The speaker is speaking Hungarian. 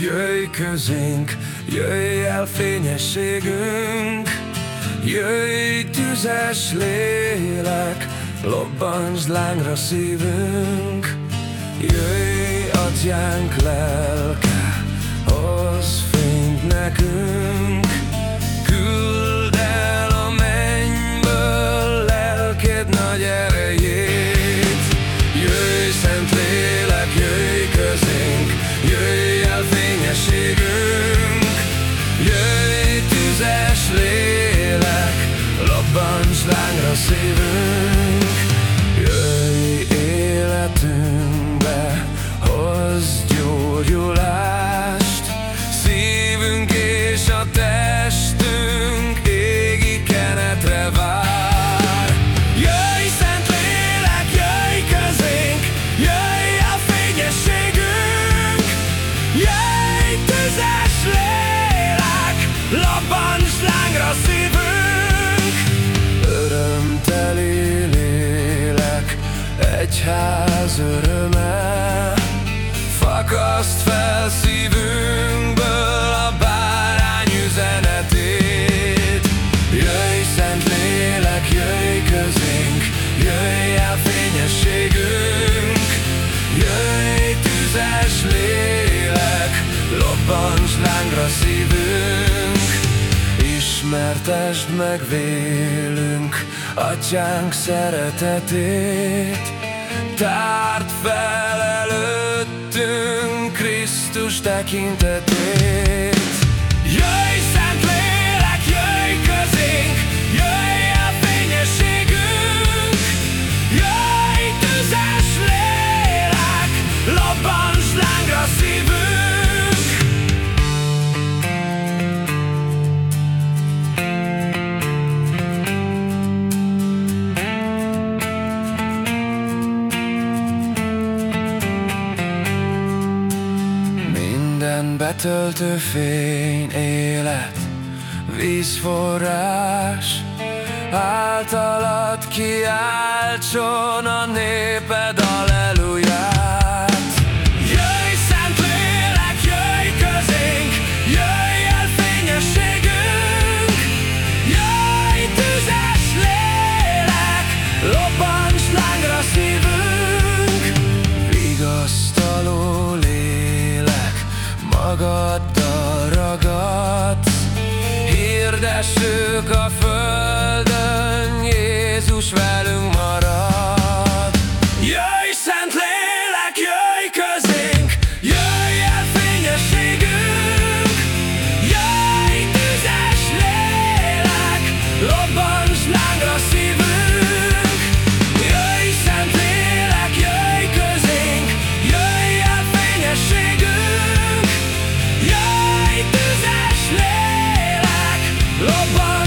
jöjj közénk, jöjj el fényességünk, jöjj tüzes lélek, lobbansd lángra szívünk, jöjj atyánk lelke, hoz fényt nekünk, lobbancs lángra szívünk, jöjj életünkbe, hozz gyógyulást, lobbancs lángra szívünk. Ismertesd meg vélünk Atyánk szeretetét Tárd fel előttünk Krisztus tekintetét Minden betöltő fény élet, vízforrás Általad kiáltson a néped alleluját Jöjj, Szent Lélek, jöjj közénk, jöjj el fényességünk. Jöjj, tüzes lélek, lobbancs God Love